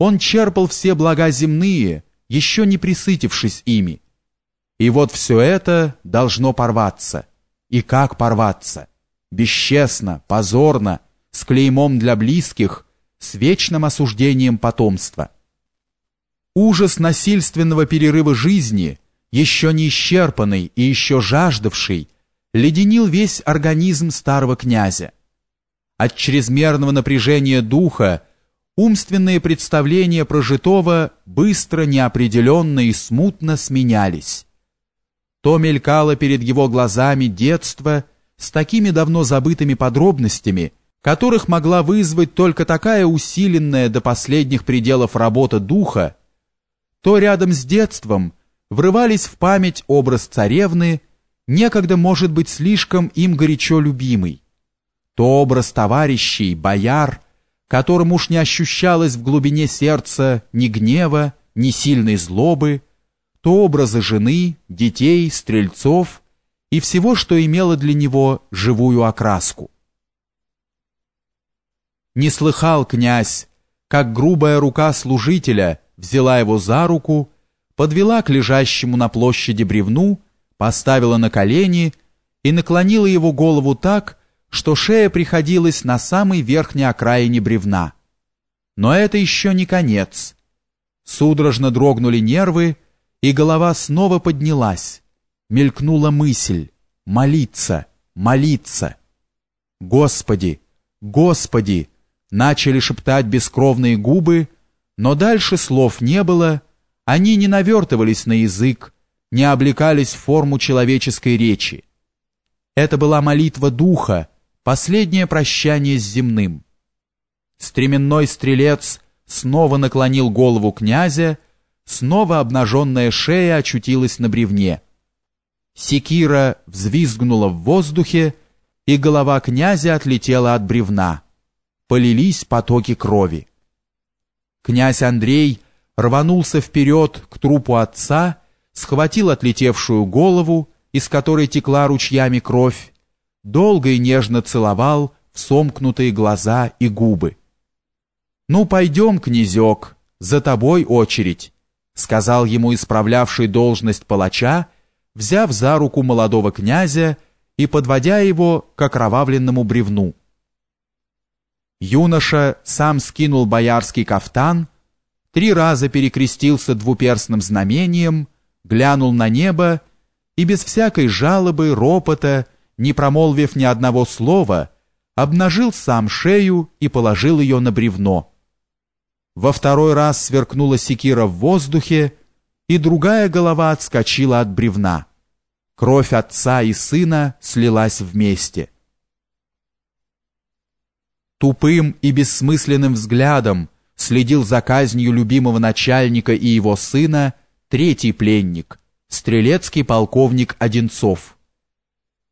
Он черпал все блага земные, еще не присытившись ими. И вот все это должно порваться. И как порваться? Бесчестно, позорно, с клеймом для близких, с вечным осуждением потомства. Ужас насильственного перерыва жизни, еще не исчерпанный и еще жаждавший, леденил весь организм старого князя. От чрезмерного напряжения духа умственные представления прожитого быстро, неопределенно и смутно сменялись. То мелькало перед его глазами детство с такими давно забытыми подробностями, которых могла вызвать только такая усиленная до последних пределов работа духа, то рядом с детством врывались в память образ царевны, некогда, может быть, слишком им горячо любимый, то образ товарищей, бояр, которым уж не ощущалось в глубине сердца ни гнева, ни сильной злобы, то образы жены, детей, стрельцов и всего, что имело для него живую окраску. Не слыхал князь, как грубая рука служителя взяла его за руку, подвела к лежащему на площади бревну, поставила на колени и наклонила его голову так, что шея приходилась на самой верхней окраине бревна. Но это еще не конец. Судорожно дрогнули нервы, и голова снова поднялась. Мелькнула мысль молиться, молиться. Господи, Господи, начали шептать бескровные губы, но дальше слов не было, они не навертывались на язык, не облекались в форму человеческой речи. Это была молитва духа, Последнее прощание с земным. Стременной стрелец снова наклонил голову князя, снова обнаженная шея очутилась на бревне. Секира взвизгнула в воздухе, и голова князя отлетела от бревна. Полились потоки крови. Князь Андрей рванулся вперед к трупу отца, схватил отлетевшую голову, из которой текла ручьями кровь, долго и нежно целовал в сомкнутые глаза и губы. «Ну, пойдем, князек, за тобой очередь», сказал ему исправлявший должность палача, взяв за руку молодого князя и подводя его к окровавленному бревну. Юноша сам скинул боярский кафтан, три раза перекрестился двуперстным знамением, глянул на небо и без всякой жалобы, ропота, не промолвив ни одного слова, обнажил сам шею и положил ее на бревно. Во второй раз сверкнула секира в воздухе, и другая голова отскочила от бревна. Кровь отца и сына слилась вместе. Тупым и бессмысленным взглядом следил за казнью любимого начальника и его сына третий пленник, стрелецкий полковник Одинцов.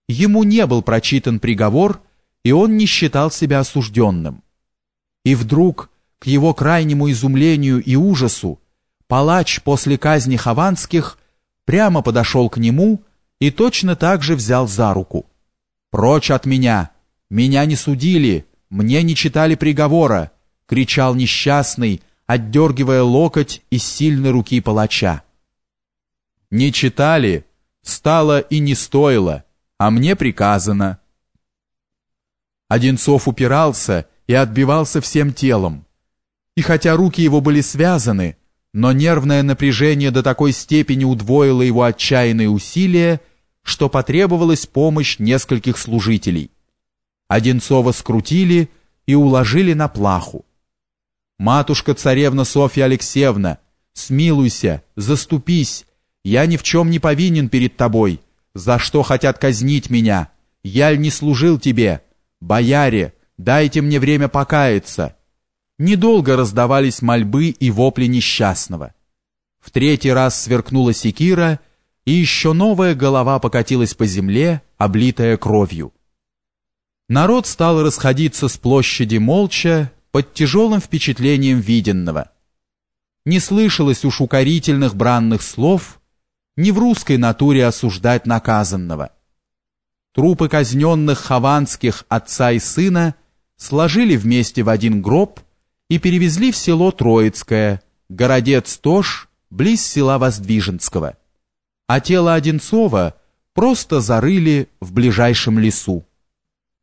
Ему не был прочитан приговор, и он не считал себя осужденным. И вдруг, к его крайнему изумлению и ужасу, палач после казни Хованских прямо подошел к нему и точно так же взял за руку. «Прочь от меня! Меня не судили, мне не читали приговора!» — кричал несчастный, отдергивая локоть из сильной руки палача. «Не читали, стало и не стоило!» А мне приказано. Одинцов упирался и отбивался всем телом. И хотя руки его были связаны, но нервное напряжение до такой степени удвоило его отчаянные усилия, что потребовалась помощь нескольких служителей. Одинцова скрутили и уложили на плаху. «Матушка-царевна Софья Алексеевна, смилуйся, заступись, я ни в чем не повинен перед тобой», за что хотят казнить меня? Я ль не служил тебе? Бояре, дайте мне время покаяться. Недолго раздавались мольбы и вопли несчастного. В третий раз сверкнула секира, и еще новая голова покатилась по земле, облитая кровью. Народ стал расходиться с площади молча, под тяжелым впечатлением виденного. Не слышалось уж укорительных бранных слов, не в русской натуре осуждать наказанного. Трупы казненных хованских отца и сына сложили вместе в один гроб и перевезли в село Троицкое, городец Тош, близ села Воздвиженского. А тело Одинцова просто зарыли в ближайшем лесу.